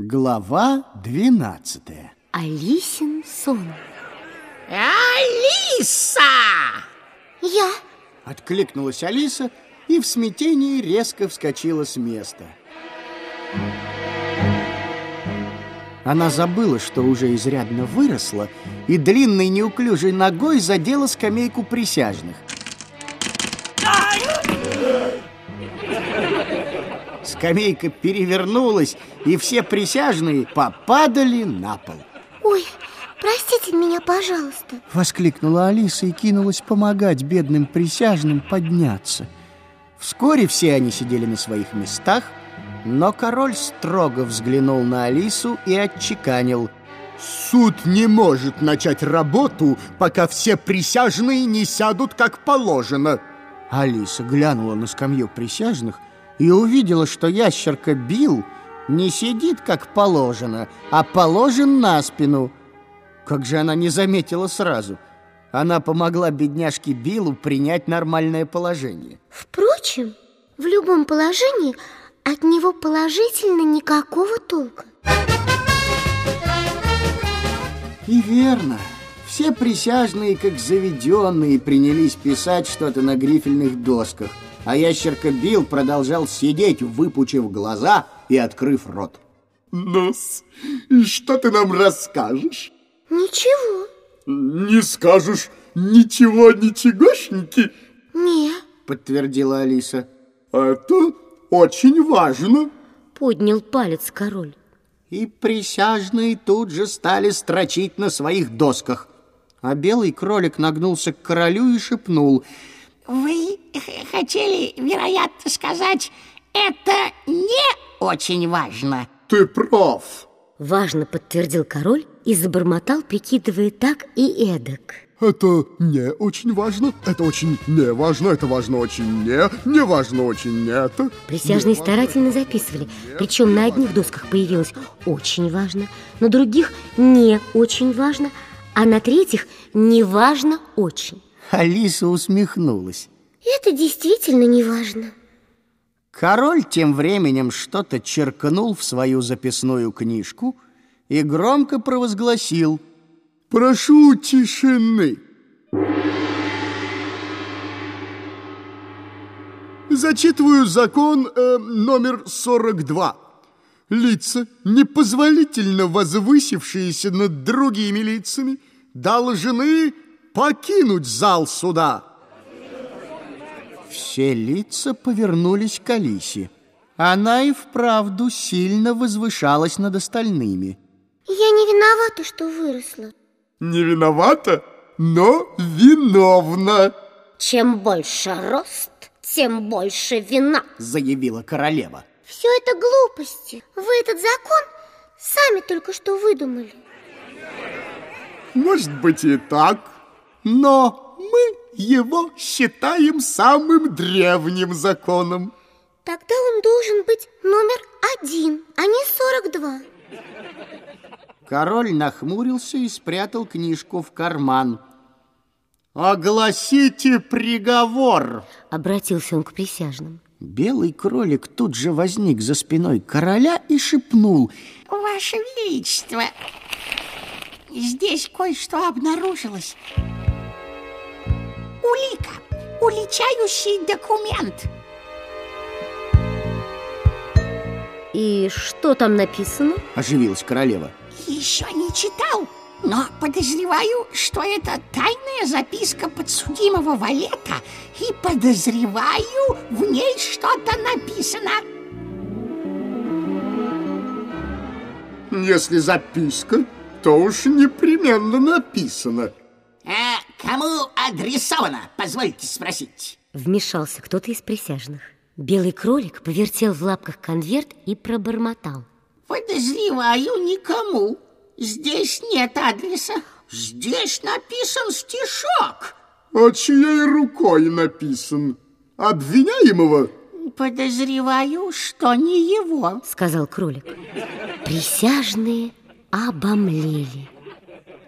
Глава двенадцатая Алисин сон Алиса! Я? Откликнулась Алиса и в смятении резко вскочила с места. Она забыла, что уже изрядно выросла, и длинной неуклюжей ногой задела скамейку присяжных. Скамейка перевернулась, и все присяжные попадали на пол. Ой, простите меня, пожалуйста Воскликнула Алиса и кинулась помогать бедным присяжным подняться. Вскоре все они сидели на своих местах, но король строго взглянул на Алису и отчеканил Суд не может начать работу, пока все присяжные не сядут как положено. Алиса глянула на скамью присяжных и увидела, что ящерка Билл не сидит как положено, а положен на спину. Как же она не заметила сразу? Она помогла бедняжке Биллу принять нормальное положение. Впрочем, в любом положении от него положительно никакого толка И верно. Все присяжные, как заведенные, принялись писать что-то на грифельных досках, а ящерка Билл продолжал сидеть, выпучив глаза и открыв рот. Нос, что ты нам расскажешь? Ничего Не скажешь ничего, ничегошники? Не, Подтвердила Алиса. Это очень важно. поднял палец король И присяжные тут же стали строчить на своих досках. А белый кролик нагнулся к королю и шепнул. Вы хотели, вероятно, сказать, это не очень важно. Ты прав. Важно подтвердил король и забормотал, прикидывая так и эдак Это не очень важно, это очень не важно, это важно очень не, не важно очень не это. Присяжные старательно записывали Причем на одних досках появилось «очень важно», на других «не очень важно», а на третьих «не важно очень». Алиса усмехнулась. Это действительно не важно. Король тем временем что-то черкнул в свою записную книжку и громко провозгласил. Прошу тишины. Зачитываю закон э, номер 42. Лица, непозволительно возвысившиеся над другими лицами, должны покинуть зал суда. Все лица повернулись к Алисе. Она и вправду сильно возвышалась над остальными. Я не виновата, что выросла. Не виновата, но виновна. Чем больше рост, тем больше вина. Заявила королева. Все это глупости. Вы этот закон сами только что выдумали. Может быть и так, но мы его считаем самым древним законом. Тогда он должен быть номер один, а не 42. Король нахмурился и спрятал книжку в карман. Огласите приговор. Обратился он к присяжным. Белый кролик тут же возник за спиной короля и шепнул. Ваше Величество, здесь кое-что обнаружилось. Улика, уличающий документ. И что там написано? Оживилась королева. Еще не читал, но подозреваю, что это тайная записка подсудимого Валета, и подозреваю, в ней что-то написано. Если записка, то уж непременно написано. А кому адресовано, позвольте спросить? Вмешался кто-то из присяжных. Белый кролик повертел в лапках конверт и пробормотал. Подозреваю никому. Здесь нет адреса. Здесь написан стишок. А чьей рукой написан? Обвиняемого? Подозреваю, что не его. Сказал кролик. Присяжные обомлели.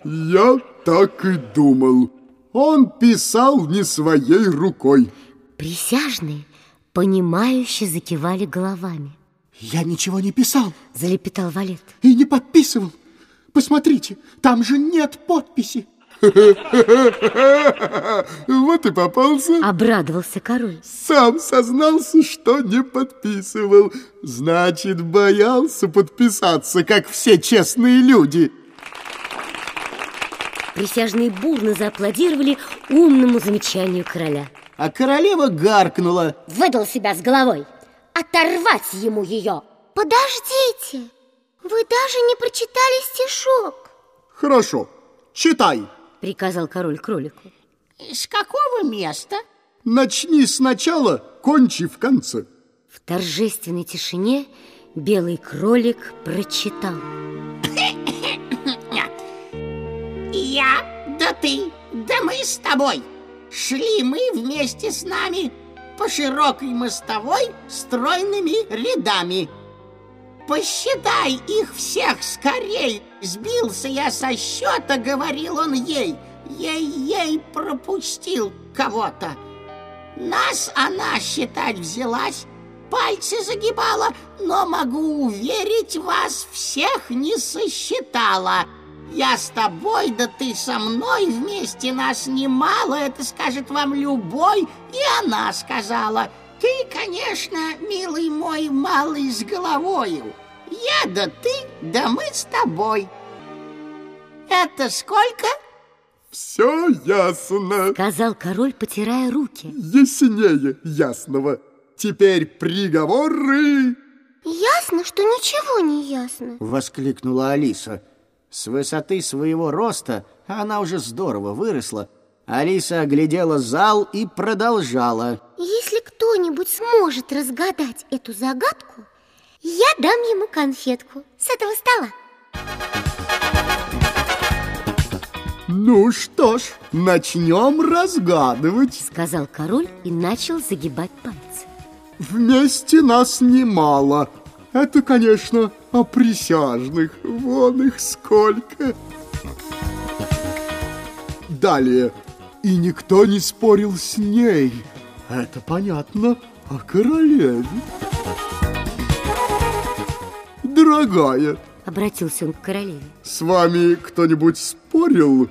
Я так и думал. Он писал не своей рукой. Присяжные, понимающе закивали головами. Я ничего не писал. Залепетал Валет. И не подписывал. Посмотрите, там же нет подписи. Вот и попался. Обрадовался король. Сам сознался, что не подписывал. Значит, боялся подписаться, как все честные люди. Присяжные бурно зааплодировали умному замечанию короля. А королева гаркнула. Выдал себя с головой. Оторвать ему ее. Подождите, вы даже не прочитали стишок. Хорошо, читай. Приказал король кролику. С какого места? Начни сначала, кончи в конце. В торжественной тишине белый кролик прочитал. Ты, да мы с тобой. Шли мы вместе с нами по широкой мостовой стройными рядами. Посчитай их всех скорей. Сбился я со счета, говорил он ей. Ей-ей пропустил кого-то. Нас она считать взялась, пальцы загибала, но могу уверить, вас всех не сосчитала. Я с тобой, да ты со мной вместе нас немало, это скажет вам любой, и она сказала. Ты, конечно, милый мой, малый с головою. Я да ты, да мы с тобой. Это сколько? Все ясно. Сказал король, потирая руки. Яснее ясного. Теперь приговоры. Ясно, что ничего не ясно. Воскликнула Алиса. С высоты своего роста она уже здорово выросла. Алиса оглядела зал и продолжала. Если кто-нибудь сможет разгадать эту загадку, я дам ему конфетку с этого стола. Ну что ж, начнем разгадывать. Сказал король и начал загибать пальцы. Вместе нас немало. Это, конечно, о присяжных. Вон их сколько. Далее. И никто не спорил с ней. Это понятно о королеве. Дорогая, Обратился он к королеве. с вами кто-нибудь спорил?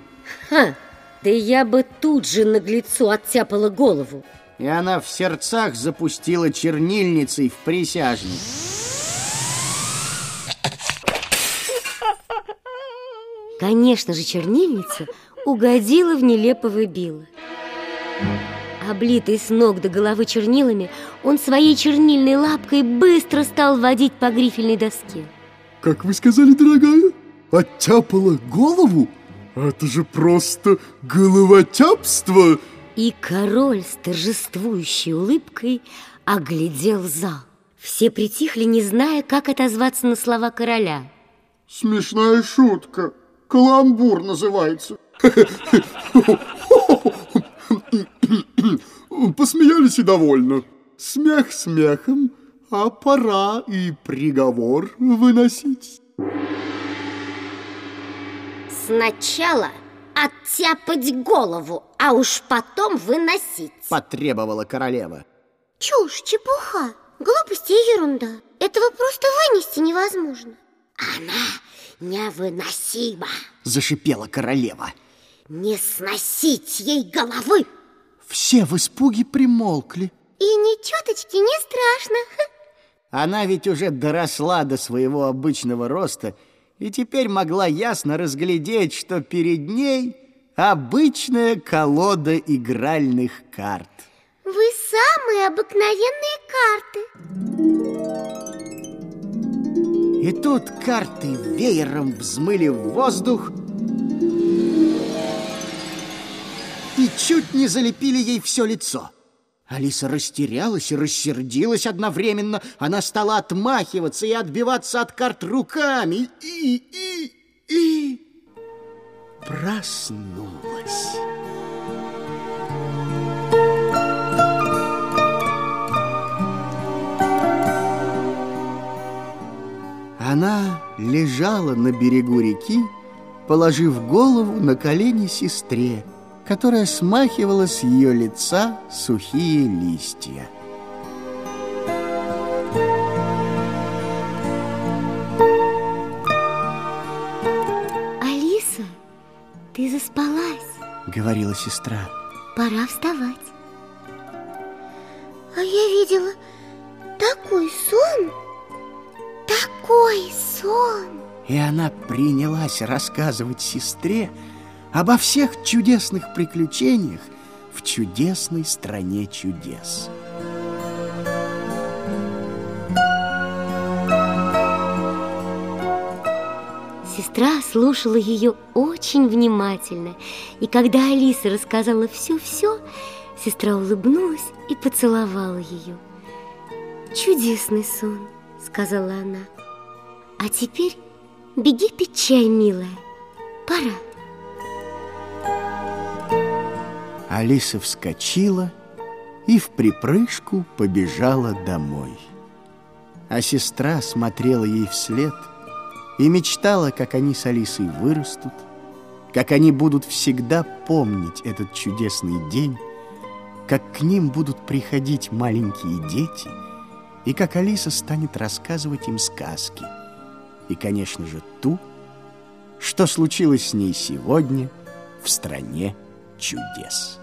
Ха! Да я бы тут же наглецу оттяпала голову. И она в сердцах запустила чернильницей в присяжных. Конечно же, чернильница угодила в нелепого Билла. Облитый с ног до головы чернилами, он своей чернильной лапкой быстро стал водить по грифельной доске. Как вы сказали, дорогая? Оттяпала голову? Это же просто головотяпство! И король с торжествующей улыбкой оглядел зал. Все притихли, не зная, как отозваться на слова короля. Смешная шутка. Каламбур называется. Посмеялись и довольно. Смех смехом, а пора и приговор выносить. Сначала оттяпать голову, а уж потом выносить. Потребовала королева. Чушь, чепуха, глупости и ерунда. Этого просто вынести невозможно. Невыносимо. Зашипела королева. Не сносить ей головы. Все в испуге примолкли. И ни чуточки не страшно. Она ведь уже доросла до своего обычного роста и теперь могла ясно разглядеть, что перед ней обычная колода игральных карт. Вы самые обыкновенные карты. И тут карты веером взмыли в воздух и чуть не залепили ей все лицо. Алиса растерялась и рассердилась одновременно. Она стала отмахиваться и отбиваться от карт руками. И, и, и проснулась. Она лежала на берегу реки, положив голову на колени сестре, которая смахивала с ее лица сухие листья. «Алиса, ты заспалась!» — говорила сестра. «Пора вставать!» «А я видела такой сон!» Такой сон. И она принялась рассказывать сестре обо всех чудесных приключениях в чудесной стране чудес. Сестра слушала ее очень внимательно, и когда Алиса рассказала все-все, сестра улыбнулась и поцеловала ее. «Чудесный сон», — сказала она. «А теперь беги пить чай, милая, пора». Алиса вскочила и в припрыжку побежала домой. А сестра смотрела ей вслед — и мечтала, как они с Алисой вырастут, как они будут всегда помнить этот чудесный день, как к ним будут приходить маленькие дети, и как Алиса станет рассказывать им сказки. И, конечно же, ту, что случилось с ней сегодня в стране чудес.